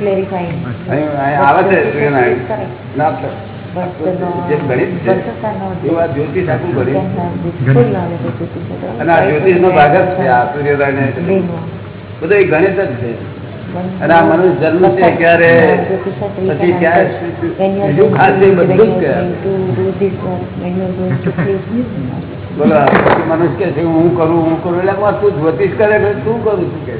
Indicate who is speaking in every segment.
Speaker 1: clarifying.
Speaker 2: આવે છે. જ્યોતિષ નો ભાગ જ છે આ સૂર્યોદય. બધું એ ગણિત જ છે અને આ મનુષ્ય જન્મ છે ક્યારે પછી ક્યારે. શું- શું- બીજું ખાસ બધું જ. બોલો મનુષ્ય કે છે હું કરું હું કરું એટલે તું જ્યોતિષ કરે તું કરું છું કે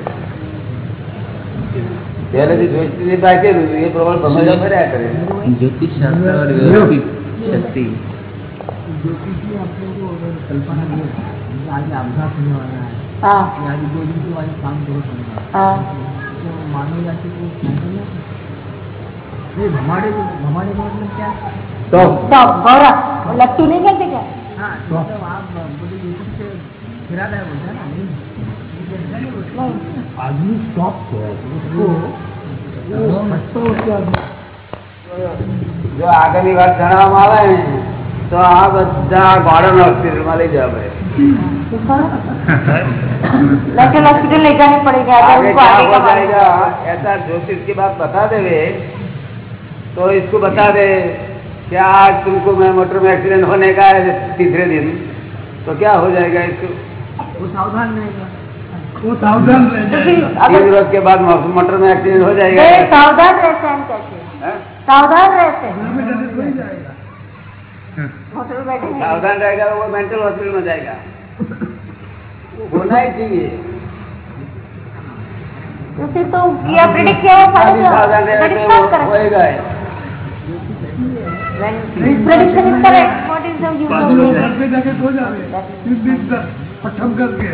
Speaker 2: પહેલેથી જ્યોતિષ બાકેલું એ પ્રમાણે ભમરડા ભર્યા કરે
Speaker 3: ज्योतिष शास्त्र और व्यवस्थित शक्ति
Speaker 4: ज्योतिषी आप लोगों को अगर कल्पना की है कि आज अपघात होने वाला है
Speaker 1: हाँ
Speaker 4: या आज दो दिन के बाद काम करो होने वाला
Speaker 1: हाँ
Speaker 4: है तो मानव जाति को कैंसिल नहीं भमाड़े को भमाड़े का मतलब क्या है?
Speaker 2: તો
Speaker 1: तो गौरव वो लट्टू नहीं खेलते क्या
Speaker 4: हाँ तो मतलब आप बोले ज्योतिष से खिलाता है बोलते हैं ना नहीं ये ऐसा नहीं बोलते। आदमी स्टॉप है उसको वो समझता हो क्या
Speaker 2: જો આગળની વાત જણાવવામાં આવે ને તો આ બધા ગોળન હોસ્પિટલમાં લઈ જવા પડે
Speaker 1: मेंटल हॉस्पिटल ले जाने पड़ेगा अगर
Speaker 2: आगे
Speaker 1: उनको
Speaker 2: क्या
Speaker 1: आगे
Speaker 2: हो
Speaker 1: का मालूम
Speaker 2: जाएगा ऐसा ज्योतिष की बात बता देवे तो इसको बता दे कि आज तुमको मैं मोटर में एक्सीडेंट होने का है तीसरे दिन तो क्या हो जाएगा इसको
Speaker 4: वो सावधान रहेगा
Speaker 2: तीन रोज के बाद मोटर में एक्सीडेंट हो जाएगा।
Speaker 1: सावधान रहते हैं सावधान रहते हैं।
Speaker 2: सावधान रहेगा वो मेंटल हॉस्पिटल में जाएगा। होना ही चाहिए।
Speaker 1: उसे तो किया प्रिडिक्ट किया हुआ
Speaker 2: होएगा
Speaker 1: prediction is correct what is the use of
Speaker 5: it पट्टम करके।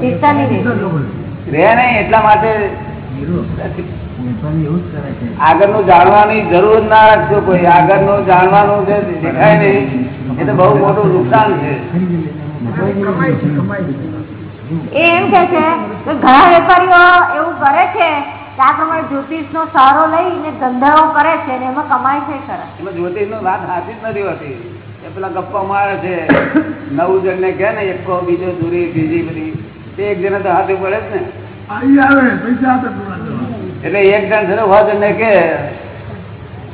Speaker 1: ચિંતા નહીં
Speaker 2: એટલા માટે આગળનું જાણવાની જરૂર ના રાખજો કોઈ. આગળનું જાણવાનું જે દેખાય નહીં એ તો બહુ મોટું નુકસાન છે.
Speaker 4: કમાઈ છે કમાઈ છે
Speaker 1: એ એમ કે છે કે ઘણા વેપારીઓ એવું કરે છે કે આ પ્રમાણે જ્યોતિષનો સહારો લઈને ધંધાઓ કરે છે ને એમાં કમાય છે ખરા.
Speaker 2: એમાં જ્યોતિષ વાત સાચી જ નથી હોતી. એ પેલા ગપ્પા મારે છે. નવું જણને કે ને એક બીજો દૂરી બીજી બધી. તે એક જણે તો હાથે પડે જ ને
Speaker 5: आई आवे पैसा आपे पूरा करवा
Speaker 2: એટલે એક જણ છે ને સો જણને કહે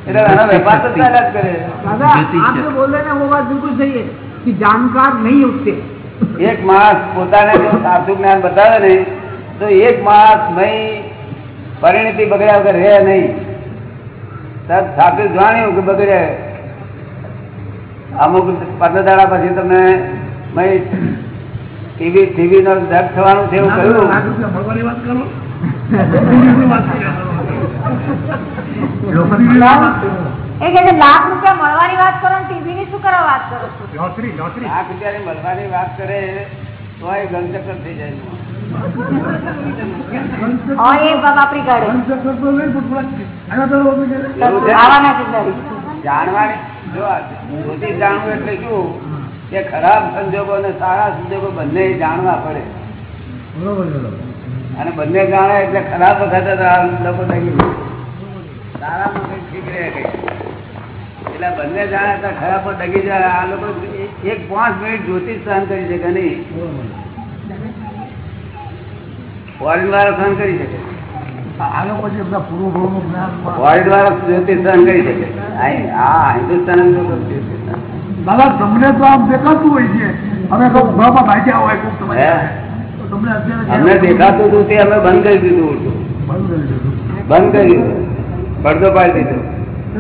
Speaker 2: એટલે એનો વેપાર તો ચાલ્યા જ કરે
Speaker 4: दादा आप जो बोल रहे हैं ना वो बात बिल्कुल सही है कि जानकार नहीं उठते
Speaker 2: એક માણસ પોતાને જો સાચું જ્ઞાન બતાવે ને તો એક માણસ નહીં પરિણતિ બગડ્યા વગર રહે નહીં તરત સાચું જાણ્યું કે બગડે અમુક પંદર દાડા પછી તમને ટીવી ટીવી નો દર્દ થવાનું છે એવું કહ્યું.
Speaker 5: વાત કરે.
Speaker 2: તો એ ગણચક્કર થઈ જાય જાણવાની જો જાણવું એટલે શું? કે ખરાબ સંજોગો અને સારા સંજોગો બંને જાણવા પડે. અને બંને જાણે એટલે ખરાબ વખત લોકો થઈ સારામાં કઈ ઠીક રહે કઈ. એટલે બંને જાણે તો ખરાબ પર ડગી જાય. આ લોકો એક પાંચ મિનિટ જ્યોતિષ સહન કરી શકે નહીં. ફોરેન વાળા સહન કરી શકે.
Speaker 5: આ લોકો જે પૂરું પૂર્વભાવનું જ્ઞાન
Speaker 2: ફોરેન વાળા જ્યોતિષ સહન કરી શકે. આ હા હિન્દુસ્તાન જ્યોતિષ.
Speaker 5: દાદા તમને તો આમ દેખાતું હોય છે. અમે તો ઉભામાં ભાગ્યા હોય કોક તમે
Speaker 2: હે?
Speaker 5: તો તમને અત્યારે
Speaker 2: અમને દેખાતું હતું તે અમે બંધ કરી દીધું
Speaker 5: બંધ કરી દીધું.
Speaker 2: પડદો પાડી દીધો.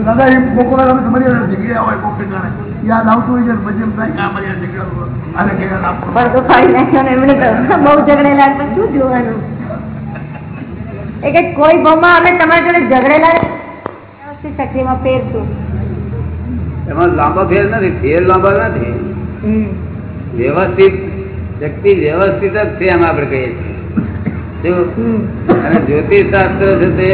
Speaker 5: દાદા એ કોક વાર અમે તમારી જગ્યા હોય કોક યાદ આવતું હોય છે પછી એમ થાય કે આ મારી જગ્યા આને કહેવાય આપવું.
Speaker 1: પણ તો ફાડી નાખ્યો ને એમણે તો બહુ ઝઘડેલા શું જોવાનું? એ કે કોઈ ભાવમાં અમે તમારી જોડે ઝઘડેલા શક્તિમાં છું
Speaker 2: એમાં લાંબા ફેર નથી ફેર લાંબા નથી. વ્યવસ્થિત શક્તિ વ્યવસ્થિત જ છે એમ આપણે કહીએ છીએ. અને જ્યોતિષ શાસ્ત્ર છે તે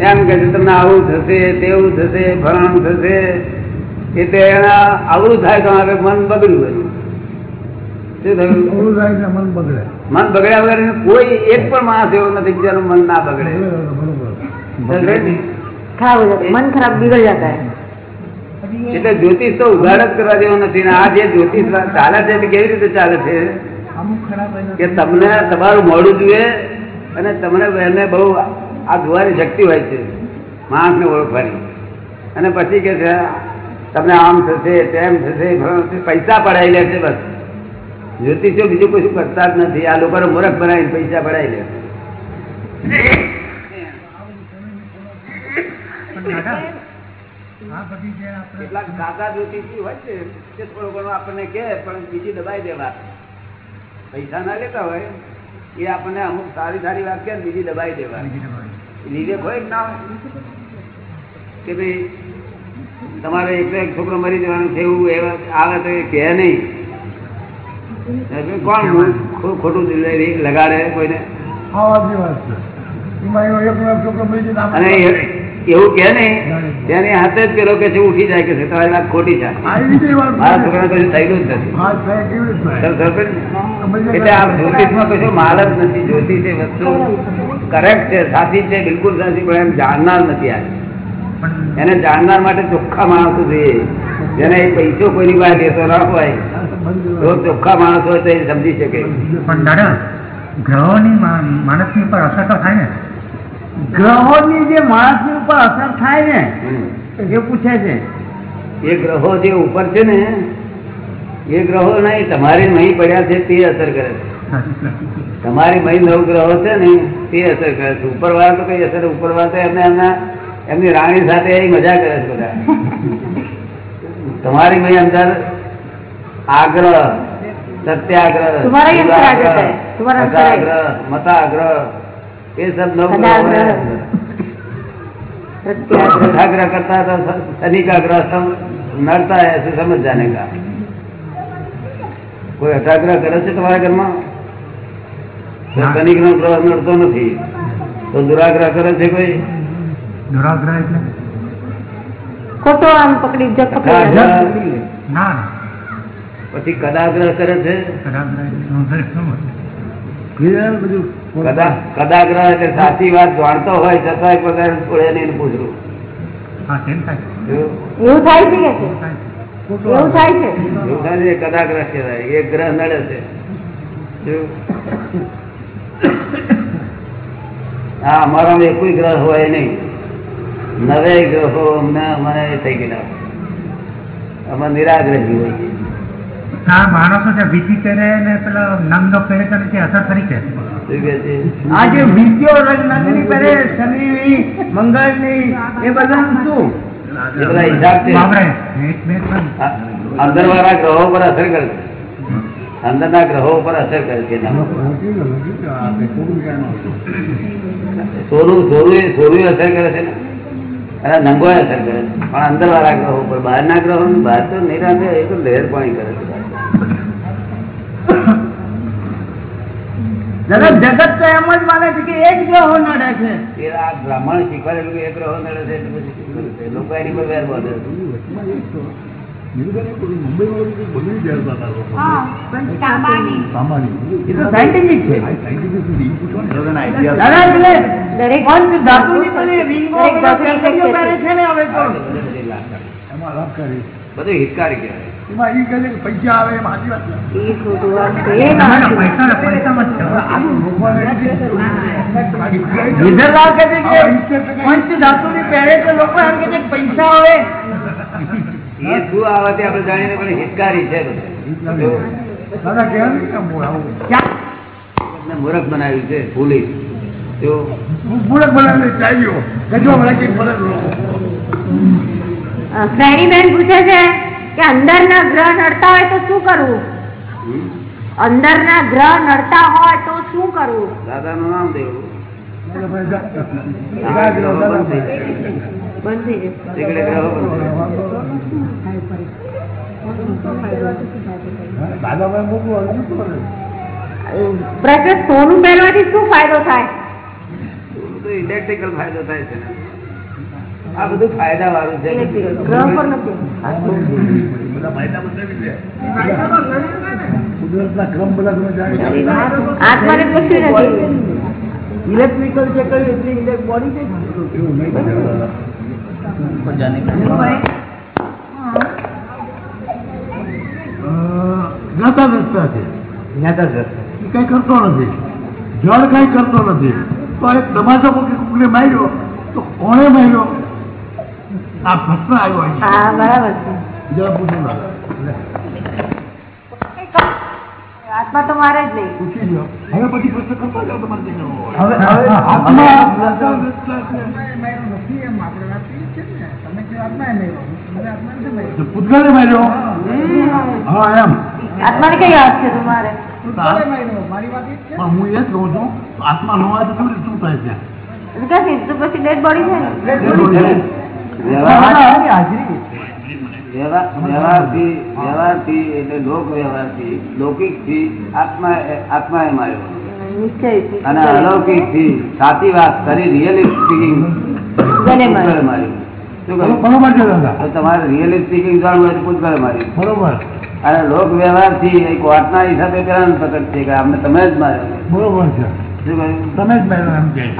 Speaker 2: એમ કે છે તમને આવું થશે તેવું થશે ફલાણું થશે એ તે એના આવું થાય તો આપણે મન બગડ્યું
Speaker 5: બધું મન બગડે.
Speaker 2: મન બગડ્યા વગર કોઈ એક પણ માણસ એવો નથી જેનું મન ના બગડે.
Speaker 1: મન ખરાબ બિગડ જતા
Speaker 2: એટલે જ્યોતિષ તો ઉઘાડ જ કરવા જેવો નથી આ જે જ્યોતિષ ચાલે છે તે કેવી રીતે ચાલે છે? કે તમને તમારું મોડું જુએ અને તમને એને બહુ આ જોવાની શક્તિ હોય છે માણસને ઓળખવાની. અને પછી કે છે તમને આમ થશે તેમ થશે પૈસા પડાવી લે છે બસ. જ્યોતિષો બીજું કશું કરતા જ નથી. આ લોકોને મૂર્ખ બનાવીને પૈસા પડાવી લે.
Speaker 4: પણ દાદા આ બધી જે આપણે
Speaker 2: કેટલાક દાદા જ્યોતિષી હોય છે તે થોડું ઘણું આપણને કહે પણ બીજી દબાઈ દે વાત પૈસા ના લેતા હોય એ આપણને અમુક સારી સારી વાત કહે બીજી દબાઈ દેવા. વિવેક હોય ના કે ભાઈ તમારે એકલો એક છોકરો મરી જવાનું છે એવું એવા આવે તો એ કહે નહીં. કોણ ખોટું લગાડે કોઈને? અને એવું કે ને તેની હાથે જ પેલો કે ઉઠી જાય કે તમારી વાત ખોટી છે. મારા છોકરા કશું થયેલું જ નથી. એટલે આ જ્યોતિષમાં કશું માલ જ નથી જ્યોતિષ એ વસ્તુ. કરેક્ટ છે સાચી છે બિલકુલ સાચી પણ એમ જાણનાર નથી આ. એને જાણનાર માટે ચોખ્ખા માણસો જોઈએ. જેને એ પૈસો કોઈની પાસે દેતો ના હોય તો ચોખ્ખા માણસો હોય તો એ સમજી શકે.
Speaker 4: પણ દાદા ગ્રહોની માણસની પર અસર તો થાય ને.
Speaker 6: ગ્રહોની જે માણસની ઉપર અસર થાય ને એ પૂછે છે.
Speaker 2: એ ગ્રહો જે ઉપર છે ને એ ગ્રહો નહીં તમારે નહીં પડ્યા છે તે અસર કરે છે. તમારી મહી નવ ગ્રહો છે ને તે અસર કરે છે. ઉપર વાળા તો કઈ અસર ઉપર વાળા તો એમને એમના એમની રાણી સાથે એ મજા કરે છે બધા. તમારી મહી અંદર આગ્રહ સત્યાગ્રહ મતાગ્રહ ये सब नव ग्रह
Speaker 1: सदाग्रह।
Speaker 2: है
Speaker 1: प्रत्याग्रह
Speaker 2: सत्याग्रह करता है तो शनि का ग्रह सब नड़ता है ऐसे समझ जाने का કોઈ અટાગ્રહ કરે છે તમારા ઘરમાં તો
Speaker 4: ના.
Speaker 2: શનિ ગ્રહ ગ્રહ નડતો નથી તો દુરાગ્રહ કરે છે કોઈ
Speaker 4: દુરાગ્રહ એટલે
Speaker 1: ખોટો આમ પકડી જગ પકડી
Speaker 2: અટાગ્રહ,
Speaker 4: ના ના
Speaker 2: પછી કદાગ્રહ કરે છે
Speaker 4: દુરાગ્રહ એટલે નોંધણી શું હોય?
Speaker 5: ક્લિયર બધું
Speaker 2: કદા કદાગ્રહ એટલે સાચી વાત જાણતો હોય છતાં પગાર છોડે નહીં પૂછવું
Speaker 4: હા તેમ થાય?
Speaker 2: જો,
Speaker 1: એવું થાય છે
Speaker 4: એવું થાય
Speaker 1: છે?
Speaker 2: એવું થાય છે કદાગ્રહ કહેવાય? એક ગ્રહ નડે છે. હા અમારામાં કોઈ ગ્રહ હોય નહીં. નવે ગ્રહો અમને મને થઈ ગયેલા. અમે નિરાગ્રહી હોય. છે.
Speaker 4: આ માણસો જે વીટી કરે ને પેલા નંગ કરે તો નથી અસર ખરી છે?
Speaker 2: શું
Speaker 6: આ જે વિદ્યો રંગની પહેરે શનિની મંગળની એ બધાનું શું?
Speaker 2: એ બધા આ અંદર વાળા ગ્રહો પર અસર કરે છે. અંદરના ગ્રહો પર અસર કરે છે સોનું સોનું સોનું અસર કરે છે ને? નંગો અસર કરે છે. પણ અંદર વાળા ગ્રહો પર બહારના ગ્રહો બહાર તો નિરાંતે એ તો લહેર પાણી કરે છે.
Speaker 6: જગત તો એમ જ માને છે કે એક ગ્રહો નડે છે.
Speaker 2: એ આ બ્રાહ્મણ શીખવાડેલું કે એક ગ્રહો નડે છે? લોકો એની પર વેર બાંધે
Speaker 6: બધા
Speaker 2: હિતકારી કહેવાય.
Speaker 5: પૈસા આવે એમ સાચી વાત
Speaker 4: પૈસા
Speaker 6: આવે.
Speaker 2: શું આવે તે આપણે જાણીને પણ હિતકારી છે
Speaker 5: દાદા ને
Speaker 2: મૂર્ખ બનાવ્યું છે પોલીસ જો.
Speaker 5: હું ચાલ્યો. ગજવા મળે કે ફરક
Speaker 1: શ્રેણી બેન પૂછે છે કે અંદરના ગ્રહ નડતા હોય તો શું કરવું? અંદરના ગ્રહ નડતા હોય તો શું કરવું?
Speaker 2: દાદાનું નામ દેવું.
Speaker 5: દાદા
Speaker 2: આ ગ્રહો બંધ થઈ જાય.
Speaker 1: બંધ થઈ જશે
Speaker 2: એટલે ગ્રહો બંધ થઈ જાય.
Speaker 5: દાદાભાઈ મોકલું હવે શું કરે
Speaker 1: પ્રશ્ન સોનું પહેરવાથી શું ફાયદો થાય
Speaker 2: ઇલેક્ટ્રિકલ ફાયદો થાય છે આ બધું ફાયદા વાળું છે
Speaker 1: આત્માને કશું નથી
Speaker 6: ઇલેક્ટ્રિકલ જે કર્યું એટલી ઇલેક્ટ બોડી
Speaker 5: જ્ઞાતા દ્રષ્ટા છે?
Speaker 2: જ્ઞાતા દ્રષ્ટા.
Speaker 5: એ કઈ કરતો નથી જળ કઈ કરતો નથી તો એક તમાશો કોઈ કોકને માર્યો તો કોણે માર્યો આ પ્રશ્ન આવ્યો
Speaker 1: બરાબર છે.
Speaker 5: જરા પૂછો ના.
Speaker 1: આત્મા તો મારે જ નહીં.
Speaker 5: પૂછી લો હવે પછી પ્રશ્ન કરતો જાવ તમારે જે કરવો
Speaker 6: હવે હવે
Speaker 5: આત્મા
Speaker 6: નથી એમ આપણે વાત એ છે ને તમે કહો આત્માએ માર્યો હવે આત્મા નથી માર્યો
Speaker 5: પૂતગલે માર્યો. હા એમ
Speaker 1: આત્માને કઈ વાત છે? તમારે
Speaker 6: મારી વાત છે
Speaker 5: હું એ જ કહું છું આત્મા ન હોય તો કેવી શું થાય છે?
Speaker 1: પછી ડેડ બોડી છે ને?
Speaker 6: હાજરી.
Speaker 2: વ્યવહારથી વ્યવહારથી એટલે લોક વ્યવહારથી લૌકિકથી આત્મા આત્માએ માર્યો અને અલૌકિકથી સાચી વાત કરી રિયલી સ્પીકિંગ
Speaker 1: ગલે માર્યો.
Speaker 2: પૂતગલે માર્યું શું કહ્યું?
Speaker 5: બરોબર છે દાદા.
Speaker 2: તો તમારે રિયલી સ્પીકિંગ જાણવું હોય તો પૂતગલે માર્યું
Speaker 5: બરોબર.
Speaker 2: અને લોક વ્યવહારથી એક વાતના હિસાબે પેલા પ્રકટ છે કે આપણે તમે જ માર્યો.
Speaker 5: બરોબર છે.
Speaker 2: શું કહ્યું?
Speaker 5: તમે જ માર્યો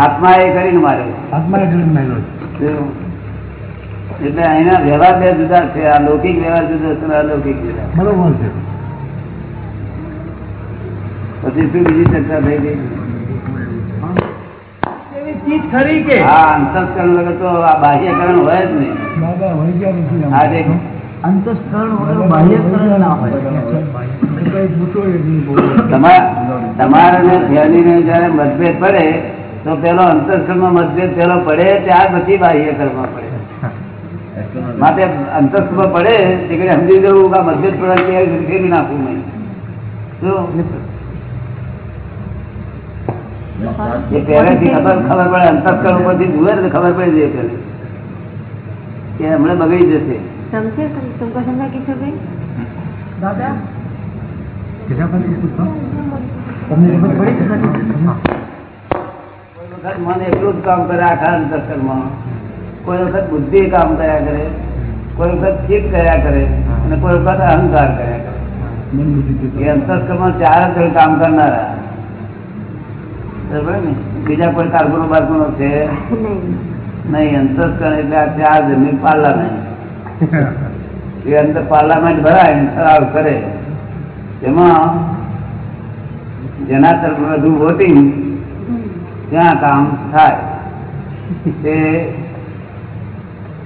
Speaker 2: આત્મા એ કરીને માર્યો.
Speaker 5: આત્માએ કરીને માર્યો?
Speaker 2: એટલે અહીંના વ્યવહાર બે જુદા છે. આ લૌકિક વ્યવહાર જુદો છે અને અલૌકિક જુદા
Speaker 5: બરોબર છે.
Speaker 2: પછી શું બીજી ચર્ચા થઈ ગઈ?
Speaker 6: ચીજ ખરી કે?
Speaker 2: અંતસ્કરણ વગર તો આ બાહ્યકરણ હોય જ નહીં.
Speaker 6: અંતસ્કરણ વગર બાહ્યકરણ ના હોય.
Speaker 2: તમારા જયારે મતભેદ પડે તો પેલો અંતસ્કરણમાં મતભેદ પેલો પડે ત્યાર પછી બાહ્યકરણમાં પડે. માટે અંતસ્થ પડે તે કઈ સમજી જવું આ મતભેદ પડવાની ફેરી નાખવું નહીં. એ પહેલેથી ખબર પડે અંતસ્કર ઉપરથી જુએ ને ખબર પડી જાય પેલે કે હમણાં બગડી જશે. મને એટલું જ કામ કરે આખા અંતસ્કરમાં કોઈ વખત બુદ્ધિ કામ કર્યા કરે કોઈ વખત ચિત્ત કર્યા કરે અને કોઈ વખત અહંકાર કર્યા કરે. એ અંતસ્કરમાં ચાર જ કામ કરનારા. બરાબર ને? બીજા કોઈ કારકુનો બારકુનો છે?
Speaker 1: નહીં
Speaker 2: અંતસ્કર એટલે આ ચાર જણની પાર્લામેન્ટ. એ અંદર પાર્લામેન્ટ ભરાય ઠરાવ કરે. એમાં જેના તરફ વધુ વોટિંગ ત્યાં કામ થાય. તે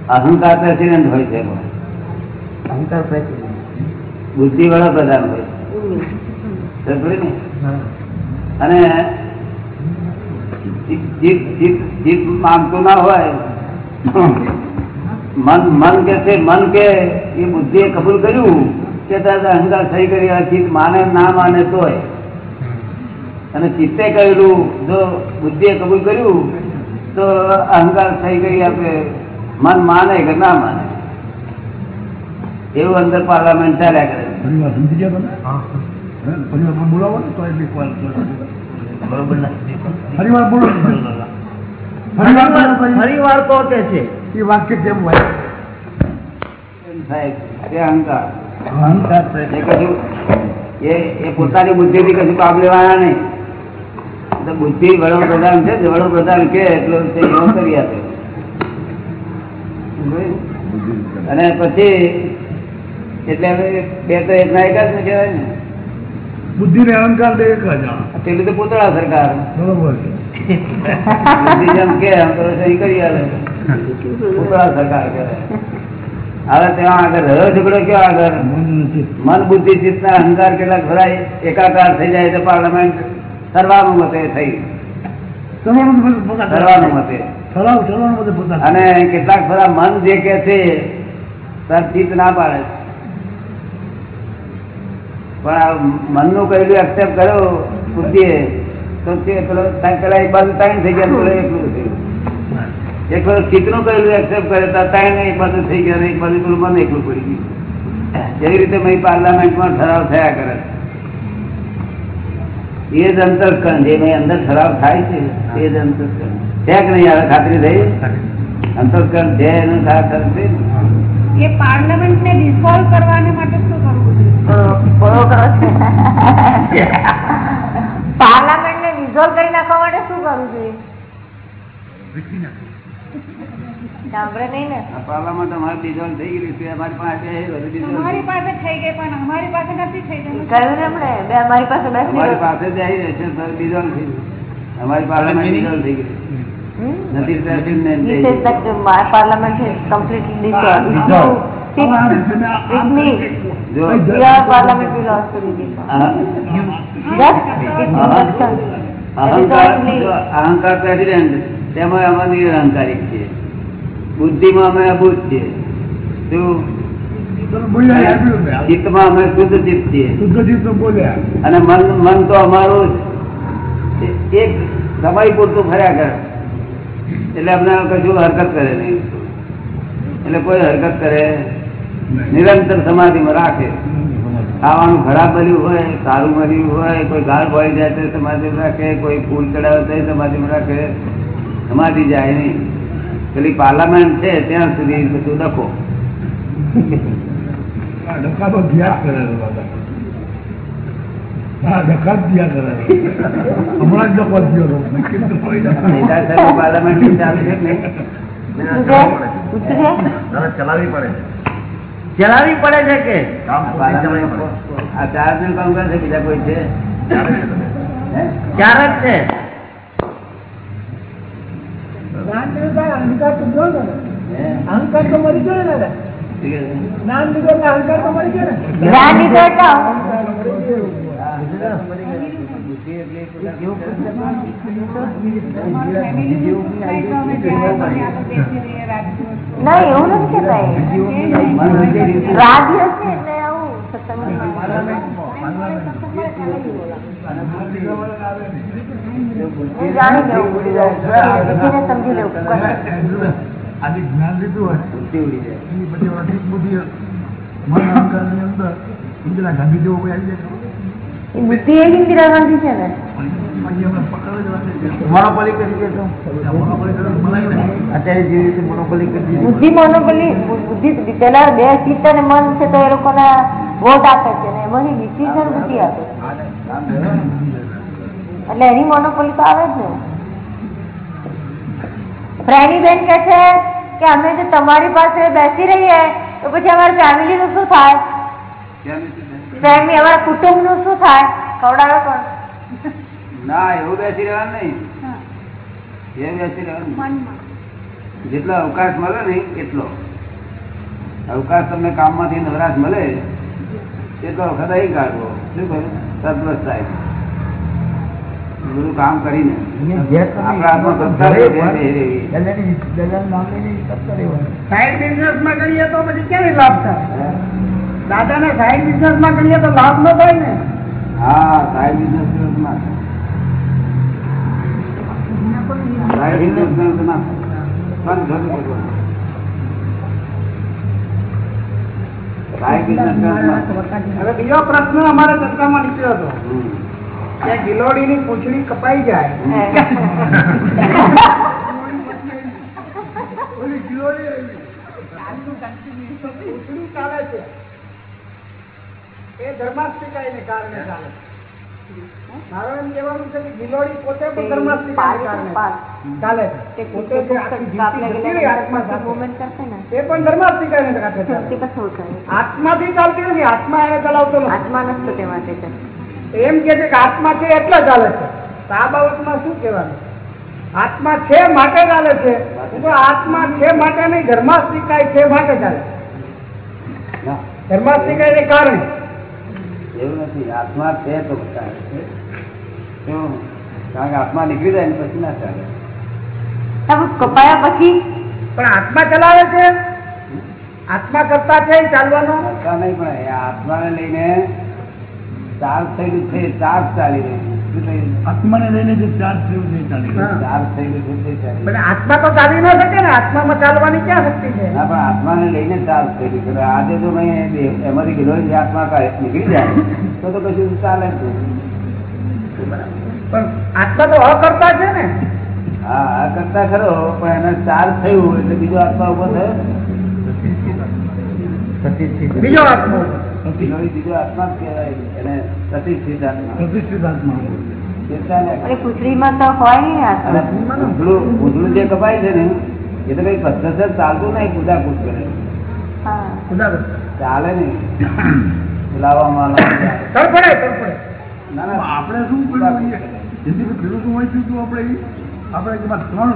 Speaker 2: અહંકાર પ્રેસિડેન્ટ હોય છે.
Speaker 6: અહંકાર પ્રેસિડેન્ટ
Speaker 2: બુદ્ધિ વાળા પ્રધાન હોય છે. અને જીત- જીત જીત જીત માંગતું ના હોય. મન મન કે છે મન કે એ બુદ્ધિએ કબૂલ કર્યું કે તારે અહંકાર સહી કરી આ ચિત્ત માને ના માને તોય. અને ચિત્તે કહેલું જો બુદ્ધિએ કબૂલ કર્યું તો અહંકાર સહી કરી આપે. મન માને કે ના માને. એવું અંદર પાર્લામેન્ટ ચાલ્યા કરે
Speaker 5: સમજી ગયા તમે? બોલાવો ને તો બરોબર ફરી વાર બોલો. ફરી વાર
Speaker 6: કે છે.
Speaker 5: એ વાક્ય કેમ હોય?
Speaker 2: અહંકાર.
Speaker 5: અહંકાર
Speaker 2: એ કશું પોતાની કામ લેવાના નહીં. બુદ્ધિ વડોપ્રધાન છે વડોપ્રધાન કે એટલે કરી આપે. અને પછી એટલે બે તો એક ના એક જ ને કહેવાય ને.
Speaker 5: બુદ્ધિ ને અહંકાર બે એક જ
Speaker 2: પેલું તો પૂતળા સરકાર.
Speaker 5: બરોબર
Speaker 2: બુદ્ધિ જેમ કે એમ તો સહી કરી આવે પૂતળા સરકાર કહેવાય. હવે ત્યાં આગળ રહ્યો ઝઘડો કયો આગળ?
Speaker 5: મન
Speaker 2: બુદ્ધિ ચિત્તના અહંકાર કેટલાક ભરાય એકાકાર થઈ જાય તો પાર્લામેન્ટ સર્વાનુમતે થઈ. સર્વાનુમતે. અને કેટલાક ખરા મન જે કે છે ચિત્ત ના પાડે. પણ આ મનનું કહેલું એક્સેપ્ટ કર્યો બુદ્ધિએ, તો પેલો પેલા એક બાજુ તાણ થઈ ગયા, પેલો એકલું એક બાજુ ચિત્તનું કહેલું એક્સેપ્ટ કરે તો તાણ એક બાજુ થઈ ગયા એક બાજુ પેલું મન એકલું પડી ગયું. જેવી રીતે મેં પાર્લામેન્ટમાં ઠરાવ થયા કરે. એ જ અંતસ્કરણ જે મેં અંદર ઠરાવ થાય છે, એ જ અંતસ્કરણ છે કે નહીં આવે ખાતરી થઈ. અંતસ્કરણ છે એનું ખાતર છે.
Speaker 7: એ પાર્લામેન્ટ ને ડિસોલ્વ કરવાને માટે શું કરવું જોઈએ?
Speaker 1: છો પાર્લામેન્ટ ને ડિસોલ્વ કરી નાખવા માટે શું કરવું જોઈએ?
Speaker 2: પાર્લામેન્ટ અમારે ડિઝોલ્વ થઈ ગયેલી છે અમારી પાસે અમારી
Speaker 7: પાસે થઈ ગઈ પણ અમારી પાસે નથી થઈ ગયું.
Speaker 1: કહ્યું ને હમણે બે અમારી પાસે
Speaker 2: ગયું. અમારી
Speaker 1: રહ્યો.
Speaker 2: પાસે જ આવી થઈ ગયું. અમારી પાર્લામેન્ટ dissolve થઈ ગઈ
Speaker 1: Hmm? uh,
Speaker 2: અહંકાર પ્રેસિડેન્ટ તેમાં અમે નિરહંકારી છીએ બુદ્ધિમાં અમે અબૂત છીએ. ચિત્તમાં અમે શુદ્ધ ચિત્ત છીએ અને મન મન તો અમારું એક સમય પૂરતું ફર્યા કરે એટલે અમને કશું હરકત કરે નહીં. એટલે કોઈ હરકત કરે, નિરંતર સમાધિમાં રાખે. ખાવાનું ખરાબ બન્યું હોય, સારું બન્યું હોય, કોઈ ગાળ બોળી જાય તો સમાધિમાં રાખે, કોઈ ફૂલ ચડાવે તો સમાધિમાં રાખે. સમાધિ જાય નહીં. પેલી પાર્લામેન્ટ છે ત્યાં સુધી બધું ડખો
Speaker 5: ડખા તો થયા કરે. હા ધક્કા જ કરે હમણાં જ ધક્કો થયો હતો. નક્કી તો કોઈ ના.
Speaker 2: નેતા સાહેબ પાર્લામેન્ટ ચાલુ છે કે નહીં?
Speaker 1: પૂછે પૂછે
Speaker 3: ચલાવવી પડે છે. કે?
Speaker 2: આ ચાર જણ કામ કરે છે બીજા કોઈ છે?
Speaker 3: ચાર જ છે.
Speaker 6: અહંકાર તો ગયો ને. અહંકાર તો મરી ગયો ને. જ્ઞાન લીધું અહંકાર તો મરી ગયો ને.
Speaker 1: જ્ઞાન લીધો એવું નથી
Speaker 2: રાત
Speaker 1: દિવસ ને એટલે આવું સત્સંગમાં. જાણી લઉં
Speaker 5: આજે જ્ઞાન લીધું હોય એની પછી અધિક બુદ્ધિ મન અંદર ગાંધી જેવો કોઈ આવી જાય.
Speaker 1: બુદ્ધિ એ ઇન્દિરા ગાંધી છે ને
Speaker 5: છે.
Speaker 3: મોનોપોલી કરી દેતો
Speaker 5: ત્યાં મોનોપોલી કરીને બનાવી દે.
Speaker 3: અત્યારે જેવી રીતે મોનોપોલી કરી દીધી
Speaker 1: બુદ્ધિ મોનોપોલી બુદ્ધિ પેલા બે ચિત્ત અને મન છે તો એ લોકોના વોટ આપે છે ને એમાંથી ડિસિઝન બુદ્ધિ આપે એટલે એની મોનોપોલી તો આવે જ ને પ્રેમી બેન કે છે કે અમે જો તમારી પાસે બેસી રહીએ તો પછી અમારી ફેમિલી નું શું થાય
Speaker 2: કેમ
Speaker 1: અમારા કુટુંબનું શું થાય? ખવડાવે કોણ
Speaker 2: ના એવું બેસી રહેવાનું નહીં. એ બેસી રહેવાનું જેટલો અવકાશ મળે ને એટલો. અવકાશ તમને કામમાંથી નવરાશ મળે એટલો વખત અહીં કાઢવો. શું કહ્યું? સદવસ થાય બધું કામ કરીને.
Speaker 6: સાઈડ બિઝનેસમાં કરીએ તો પછી ક્યારે લાભ થાય? દાદા ને સાઈડ બિઝનેસમાં કરીએ તો લાભ ન થાય ને.
Speaker 2: હા સાઈડ બિઝનેસ
Speaker 6: હવે બીજો પ્રશ્ન અમારે ચર્ચામાં નીકળ્યો હતો. કે ગિલોડી ની પૂંછડી કપાઈ જાય
Speaker 5: ઓલી ગિલોડી આવી.
Speaker 6: પૂંછડી ચાલે છે એ ધર્માસ્તિકાઈને કારણે ચાલે મારો એમ કહેવાનું છે કે ગિલોડી પોતે પણ ધર્માસ્તિકાને કારણે ચાલે છે. પોતે જે એ પણ ધર્માસ્તિકાને કારણે ચાલે આત્માથી ચાલતી નથી આત્મા એને ચલાવતો નથી.
Speaker 1: આત્મા નસતો તે માટે છે.
Speaker 6: એમ કે છે કે આત્મા છે એટલે ચાલે છે. તો આ બાબતમાં શું કહેવાનું? આત્મા છે માટે ચાલે છે તો આત્મા છે માટે નહીં ધર્માસ્તિકાય છે માટે ચાલે
Speaker 2: ના,
Speaker 6: ધર્માસ્તિકાય ને કારણે.
Speaker 2: એવું નથી. આત્મા છે તો ચાલે છે. શું? કારણ કે આત્મા નીકળી જાય ને પછી ના ચાલે.
Speaker 1: કપાયા પછી?
Speaker 6: પણ આત્મા ચલાવે છે? આત્મા કરતા છે ચાલવાનો?
Speaker 2: કરતા નહીં પણ એ આત્માને લઈને ચાર્જ થયેલું છે ચાર્જ ચાલી રહ્યું
Speaker 5: આત્માને લઈને જે ચાર્જ થયું છે ચાલી
Speaker 2: ચાર્જ થયેલું છે ચાલી
Speaker 6: આત્મા તો ચાલી ન શકે ને. આત્મામાં ચાલવાની ક્યાં શક્તિ છે?
Speaker 2: ના પણ આત્માને લઈને ચાર્જ થયેલું છે. આજે જો મેં એમાંથી ગિલોરી આત્મા નીકળી જાય તો તો કશું ચાલે જ
Speaker 6: પણ આત્મા તો અકર્તા છે ને.
Speaker 2: હા અકર્તા કરતા ખરો પણ એને ચાર્જ થયું એટલે બીજો આત્મા ઊભો થયો.
Speaker 6: બીજો આત્મા
Speaker 2: બીજો આત્મા જ કહેવાય એને પ્રતિષ્ઠિત આત્મા
Speaker 5: પ્રતિષ્ઠિત
Speaker 2: જે કપાય છે ને એ તો કઈ પદ્ધતસર ચાલતું નહીં કુદા કૂદ કરે ચાલે નહીં. લાવવામાં ના ના
Speaker 5: આપણે શું હતું આપણે આપણે ત્રણ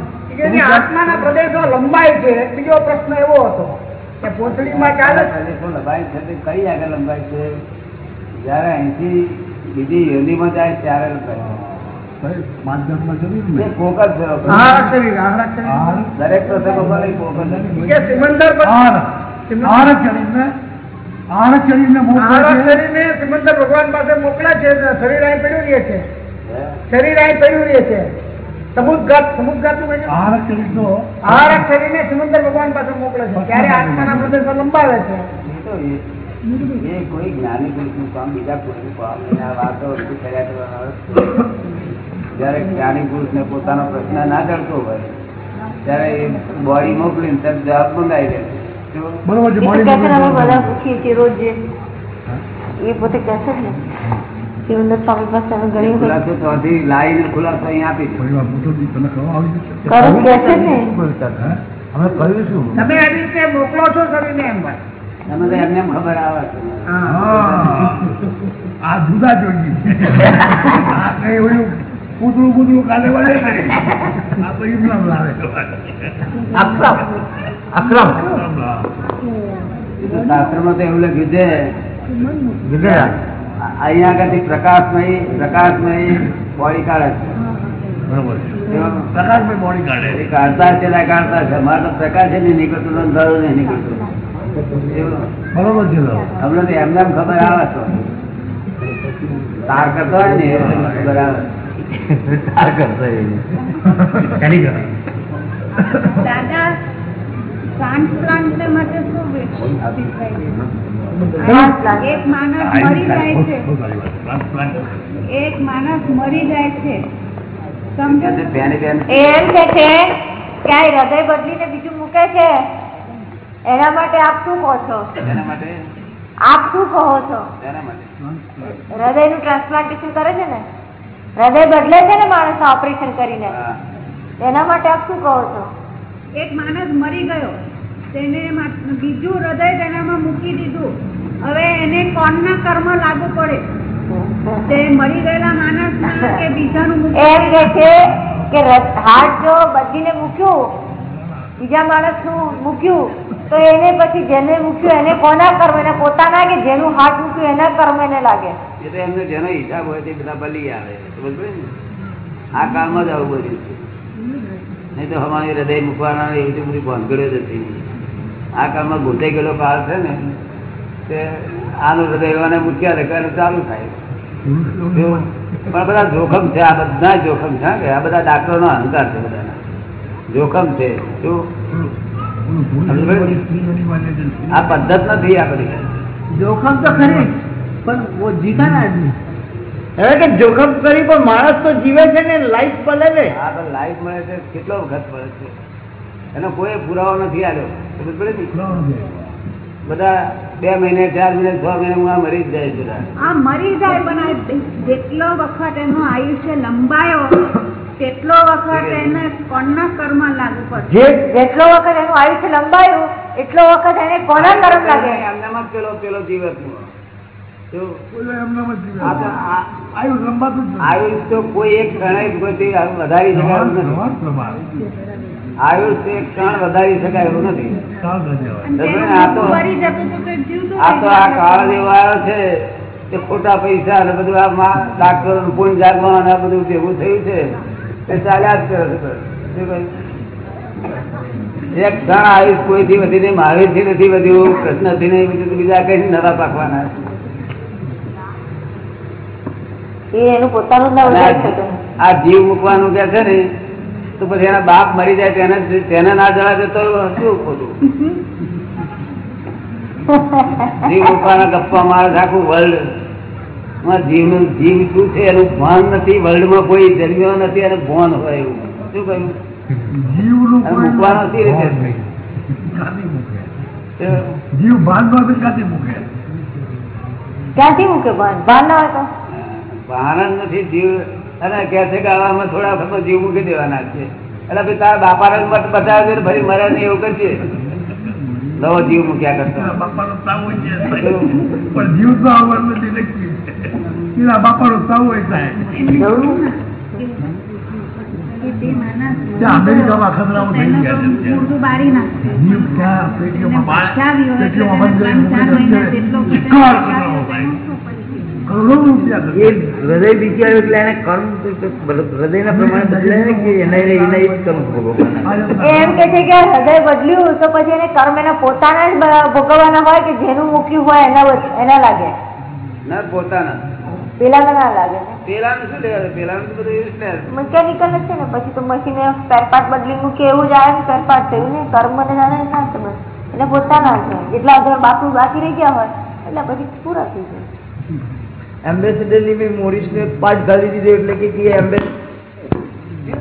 Speaker 6: આત્માના પ્રદેશો લંબાય છે બીજો પ્રશ્ન એવો હતો. કે પોતળીમાં ચાલે છે?
Speaker 2: છે તે કઈ આગળ છે? જયારે અહીંથી બીજી યોનિમાં જાય ત્યારે
Speaker 6: ભગવાન પાસે મોકલા છે શરીર અહીં પડ્યું રહે છે. શરીર અહીં પડ્યું રહે છે. સમુદ્રઘાત સમુદ્રઘાતનું કહ્યું?
Speaker 5: આહાર શરીર તો
Speaker 6: આહાર શરીરને સિમંદર ભગવાન પાસે મોકલે છે. ત્યારે આત્માના પ્રદેશો લંબાવે છે?
Speaker 2: એ તો એ- એ કોઈ જ્ઞાની પુરુષનું કામ બીજા પુરુષનું કામ નહીં. આ વાતો કર્યા કરવાનો જ્યારે જ્ઞાની પુરુષને પોતાનો પ્રશ્ન ના કરતો હોય ત્યારે એ બોડી મોકલીને ત્યારે જવાબ મંગાવી દે
Speaker 5: બરોબર છે બોડી
Speaker 1: બધા પૂછીએ છીએ રોજ. જે એ પોતે કહેશે ને? કરું
Speaker 5: કૂતરું કૂતરું કાલે વળે ને આ તો ઇમરાન લાવે
Speaker 3: અક્રમ. અક્રમ.
Speaker 2: શાસ્ત્રમાં તો એવું લખ્યું છે. આ- અહીંયા આગળથી પ્રકાશમય પ્રકાશમય બોડી કાઢે છે.
Speaker 5: બરોબર. છે બોડી કાઢે
Speaker 2: કાઢતા છે. કાઢતા છે અમારે તો પ્રકાશ નહીં નીકળતું તો નહીં નીકળતું. એવું.
Speaker 5: બરોબર છે
Speaker 2: અમને તો એમને એમ ખબર આવે છે તાર કરતો હોય ને એ ખબર આવે.
Speaker 3: આ કરતો.
Speaker 7: દાદા ટ્રાન્સપ્લાન્ટ માટે શું અભિપ્રાય છે? એક માણસ મરી જાય છે. એક માણસ મરી જાય છે. સમજો?
Speaker 2: કે છે બેને બેન
Speaker 1: એમ કે છે કે આ હૃદય બદલીને બીજું મૂકે છે? એના માટે આપ શું કહો છો?
Speaker 2: એના માટે?
Speaker 1: આપ શું કહો છો?
Speaker 2: એના માટે.
Speaker 1: હૃદયનું ટ્રાન્સપ્લાન્ટેશન કરે છે ને? હૃદય બદલે છે ને માણસ ઓપરેશન કરીને. એના માટે આપ શું કહો છો?
Speaker 7: એક માણસ મરી ગયો. તેને બીજું હૃદય તેનામાં મૂકી દીધું. હવે એને કોણના કર્મ લાગુ પડે. તે મરી ગયેલા માણસ કે બીજાનું
Speaker 1: એમ કે છે કે હાર્ટ જો બદલીને મૂક્યું બીજા માણસનું મૂક્યું તો એને પછી જેને મૂક્યું એને કોના કર્મ? એને પોતાના કે જેનું હાથ મૂક્યું એના કર્મ એને લાગે?
Speaker 2: એ તો એમને જેનો હિસાબ હોય તે બધા બલી આવે. આ કાળમાં જ આવું બધું છે નહીં તો અમારી હૃદય મૂકવાના એવી બધી ભાનગડો જ હતી. આ કાળમાં ગોતાઈ ગયેલો કાળ છે ને તે આનું રહેવાને મૂક્યા એટલે ચાલુ થાય. પણ બધા જોખમ છે આ બધા જોખમ છે કે આ બધા ડાક્ટરનો અહંકાર છે બધાના. જોખમ છે શું આ પદ્ધત નથી આ બધી.
Speaker 4: જોખમ તો ખરી પણ વો જીતા ના હવે કે જોખમ કરી પણ માણસ તો જીવે છે ને લાઈફ મળે
Speaker 2: છે લાઈફ મળે છે કેટલો વખત મળે છે. એનો કોઈ પુરાવો નથી આવ્યો બધા બે મહિને ચાર મહિને છ મહિને હું આ મરી જ જાય છે બધા
Speaker 7: આ મરી જાય પણ જેટલો વખત એનો આયુષ્ય લંબાયો તેટલો વખત એને કોણના કર્મ લાગુ પડે?
Speaker 1: જે જેટલો વખત એનું આયુષ્ય લંબાયું એટલો વખત એને કોના કર્મ લાગે?
Speaker 2: એમનામાં જ પેલો પેલો જીવત આયુષ તો કોઈ એક ક્ષણે કોઈથી વધારી શકાય એવું નથી
Speaker 5: પ્રમાણ, પ્રમાણ.
Speaker 2: આયુષ એક ક્ષણ વધારી શકાય એવું નથી. આ તો- આ તો આ
Speaker 7: થઈ
Speaker 2: કાળ જેવો આવ્યો છે તે ખોટા પૈસા અને બધું આ મા- ડાક્ટરો પૂર્ણ જાગવા અને આ બધું ભેગું થયું છે તે ચાલ્યા જ કરે છે એક ક્ષણ આયુષ કોઈથી વધી નહીં મહાવીરથી નથી વધ્યું કૃષ્ણથી નહીં વધ્યું બીજા કઈ નવા પાકવાના
Speaker 1: એ એનું પોતાનું
Speaker 2: આ જીવ મૂકવાનું કે છે ને તો પછી એના બાપ મરી જાય તેને તેને ના જણાવે તો શું ખોટું? જીવ મૂકવાના ગપ્પા મારે છે આખું વર્લ્ડમાં જીવનું જીવ શું છે? એનું ભાન નથી. વર્લ્ડમાં કોઈ જન્મ્યો નથી અને ભાન હોય એવું. શું કહ્યું?
Speaker 5: જીવનું
Speaker 2: મૂકવાનો શી રીતે?
Speaker 5: ભાન નહીં. કાંથી મૂકે?
Speaker 2: તો
Speaker 5: જીવ ભાન નો હોય મૂકે?
Speaker 1: ક્યાંથી મૂકે ભાન? ભાન ના હોય તો?
Speaker 2: ભાન જ નથી. જીવ અને કે છે કે આમાં થોડા વખતમાં જીવ મૂકી દેવાના છે. એટલે ભાઈ તારા બાપાને મત બતાવે છે ફરી મરે નહીં એવું કરજે. નવો જીવ મૂક્યા કરતો
Speaker 5: બાપાનો તાવ છે. પણ જીવ તો આવવાનું નથી બાપાનો તાવ હોય સાહેબ. અમેરિકામાં ખતરામાં થઈ ગયા છે.
Speaker 3: એ હૃદય બીજી એટલે એને કર્મ હૃદયના પ્રમાણે બદલાય કે એના એના એ જ કર્મ ભોગવવાના.
Speaker 1: એમ કે છે કે હૃદય બદલ્યું તો પછી એને કર્મ એના પોતાના જ ભોગવવાના હોય કે જેનું મૂક્યું હોય એના એના લાગે?
Speaker 2: ના પોતાના.
Speaker 1: પેલાના ના લાગે
Speaker 2: પેલાનું શું લેવા પેલાનું બધું ને
Speaker 1: મિકેનિકલ જ છે ને પછી તો મશીને સ્પેર પાર્ટ બદલી મૂકે એવું જ આવે સ્પેર પાર્ટ થયું ને કર્મ ને જાણે ના સમજ એટલે પોતાના છે એટલા જેટલા બાકી બાકી રહી ગયા હોય એટલે પછી પૂરા થઈ જાય.
Speaker 3: એમ્બેસેડરની બી મોરિસને પાઠ ઘાલી દીધો એટલે કે કે એમ્બેસ
Speaker 2: જીવ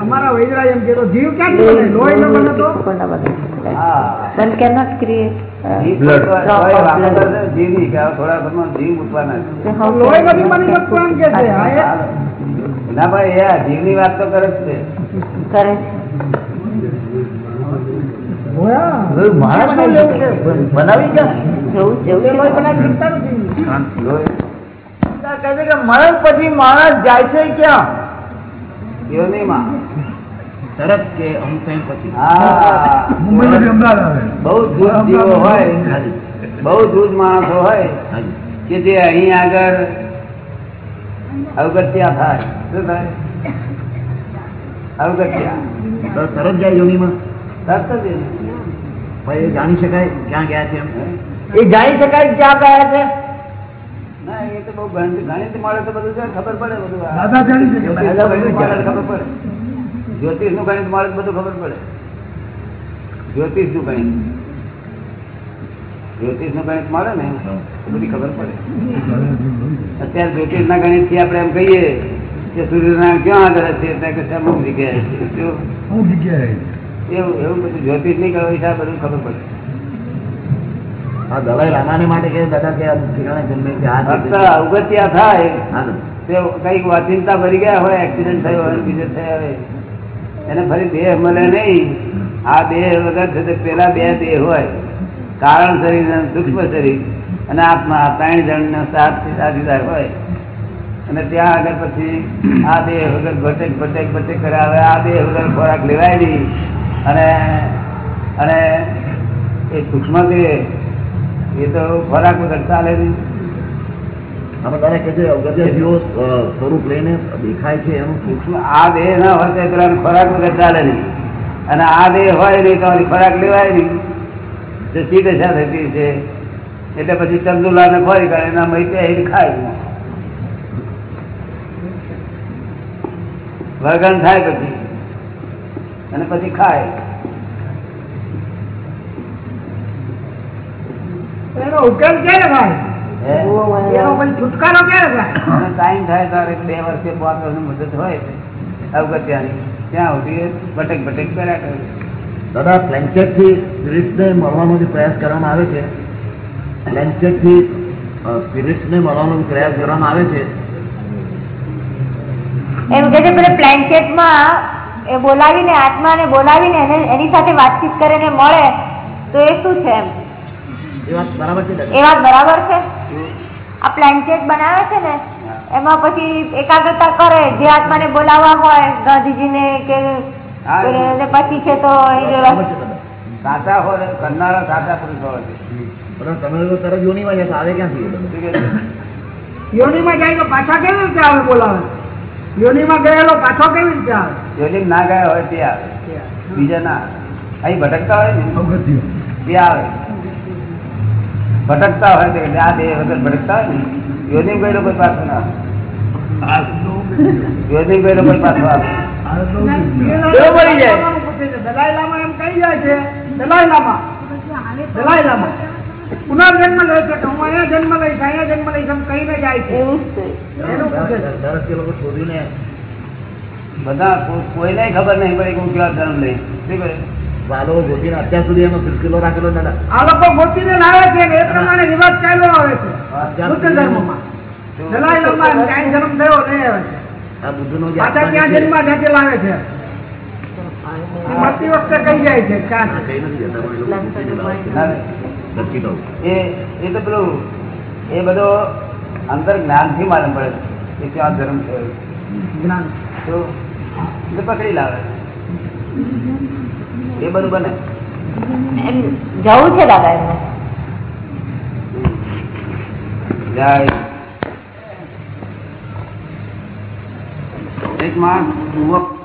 Speaker 6: અમારા એમ કહેતો બને? લોહી ન બને તો?
Speaker 1: કોના of
Speaker 2: વાતો
Speaker 1: blood.
Speaker 2: કરે છે, જીવ નહીં કે થોડા ઘરમાં જીવ ઉઠવાના છે.
Speaker 6: લોહી નથી બની શકતું એમ કે છે?
Speaker 2: ના ભાઈ એ જીવની વાત તો કરે છે.
Speaker 1: કરે
Speaker 3: માણસ બનાવી ક્યાં
Speaker 1: જેવું
Speaker 6: તે બનાવી શકતા નથી.
Speaker 2: લોહી.
Speaker 3: કહે છે કે મરણ પછી માણસ જાય છે ક્યાં?
Speaker 2: યોનિમાં.
Speaker 3: તરત કે અમુક ટાઈમ પછી.
Speaker 2: બહુ દૂધ જીવો હોય બહુ દૂધ માણસો હોય કે જે અહીં આગળ અવગત્યા થાય. શું થાય? અવગત્યા
Speaker 3: તરત જાય યોનીમાં?
Speaker 2: તરત જ
Speaker 3: જાણી શકાય ક્યાં ગયા છે એમ? એ જાણી શકાય ક્યાં ગયા છે?
Speaker 2: ના એ તો બહુ ગણિત ગણિત મળે તો બધું ખબર પડે બધું. નું
Speaker 5: દાદા જાણી
Speaker 2: ગણિત મળે તો ખબર પડે. જ્યોતિષનું ગણિત મળે તો બધું ખબર પડે. જ્યોતિષનું ગણિત. ગણિત મળે ને તો બધી ખબર પડે. અત્યારે જ્યોતિષ ના ગણિતથી આપણે એમ કહીએ કે સૂર્યનારાયણ ક્યાં આગળ છે ત્યાં કે છે અમુક જગ્યાએ એવું એવું બધું જ્યોતિષ નહીં કરો હિસાબ બધું ખબર પડે.
Speaker 3: દલાઈ લામાને માટે કે દાદા કે આ ઠેકાણે જન્મે કે આ
Speaker 2: ફક્ત
Speaker 3: જગ્યાએ.
Speaker 2: અવગત્યા થાય. તે. કંઈક વાચિંતા ભરી ગયા હોય એક્સિડન્ટ થયો હોય બીજે થયા હોય. એને ફરી દેહ મળે નહીં. આ દેહ વગર છે પેલા બે દેહ હોય. કારણ શરીર અને સૂક્ષ્મ શરીર. અને આત્મા ત્રણ જણ સાત સાથીદાર હોય. અને ત્યાં આગળ પછી આ દેહ વગર ભટેક ભટેક ભટેક કરે. હવે આ દેહ વગર ખોરાક લેવાય નહીં. અને અને એ સૂક્ષ્મ દેહ એ તો ખોરાક વગર ચાલે નહીં.
Speaker 3: આમાં દાદા કે જે અગત્ય જેવો સ્વરૂપ લઈને દેખાય છે એનું સૂક્ષ્મ
Speaker 2: આ દેહ ના હોય તો પેલા ખોરાક વગર ચાલે નહીં. અને આ દેહ હોય નહીં તો ખોરાક લેવાય નહીં. તો સીટ દશા થતી છે. એટલે પછી ચંદુલા ને ખોરી કરે એના મૈતે હિર ખાય. વળગણ થાય પછી. અને પછી ખાય.
Speaker 6: એનો ઉકેલ ક્યારે થાય? એનો પછી છુટકારો ક્યારે થાય?
Speaker 2: ટાઈમ થાય તારે બે વર્ષે પાંચ વર્ષની મુદત હોય અવગત્યાની ત્યાં સુધી ભટક ભટક કર્યા કરે.
Speaker 3: દાદા પ્લેન્ચેટથી મળવાનો જે પ્રયાસ કરવામાં આવે છે પ્લેન્ચેટથી મળવાનો પ્રયાસ કરવામાં આવે છે
Speaker 1: એમ કે છે પેલા પ્લેનચેટમાં એ બોલાવીને આત્માને બોલાવીને એની સાથે વાતચીત કરીને મળે તો એ શું છે એમ?
Speaker 3: એ વાત બરાબર છે દાદા?
Speaker 1: એ વાત બરાબર છે? આ પ્લેનચેટ બનાવે છે ને એમાં પછી એકાગ્રતા કરે જે આત્માને બોલાવવા હોય ગાંધીજીને કે પછી છે તો
Speaker 2: સાચા હોય કરનારા સાચા પુરુષ હોય છે.
Speaker 3: પણ તમે લોકો તરત યોનીમાં જશો આવે ક્યાંથી એ બધું?
Speaker 2: શું કહે છે?
Speaker 6: યોનીમાં જાય તો પાછા કેવી રીતે આવે બોલાવે? યોનીમાં ગયેલો પાછો કેવી રીતે આવે?
Speaker 2: યોની ના ગયા હોય તે આવે. બીજા ના આવે. અહીં ભટકતા હોય ને? તે આવે. ભટકતા હોય તો એટલે આ દેહ વગર ભટકતા હોય ને? યોનિમ ગયેલો કોઈ પાછો ના
Speaker 5: આ
Speaker 2: ગયેલો કોઈ પાછો આવે.
Speaker 6: છે પુનર્જન્મ લે કે હું અહીંયા જન્મ લઈશ અહીંયા જન્મ લઈશ એમ કહીને જાય છે.
Speaker 2: બધા કોઈ કોઈને ખબર નહીં પડે કે હું કેવા ધર્મ લઈ શું કહે?
Speaker 3: વાલો ગોતીને અત્યાર સુધી એનો સિલસિલો રાખેલો દાદા
Speaker 6: આ લોકો ગોતીને લાવે છે ને એ પ્રમાણે રિવાજ ચાલ્યો આવે છે. બુદ્ધ ધર્મમાં. દલાઈ લામા ક્યાંય જન્મ થયો નહીં આવે છે.
Speaker 3: આ બુદ્ધનો જે
Speaker 6: પાછા
Speaker 3: ક્યાં
Speaker 6: જન્મ જાતે લાવે છે? એ મરતી વખતે કઈ જાય છે? ક્યાં?
Speaker 3: કઈ નથી જતા એ.
Speaker 2: ના. એ તો પેલું એ બધો અંદર જ્ઞાનથી માલુમ પડે કે ક્યાં ધર્મ થયો.
Speaker 6: જ્ઞાન.
Speaker 2: તો પકડી લાવે. એ બધું બને.
Speaker 1: જવું છે દાદા એમને?
Speaker 2: જાય. એક માણસ યુવક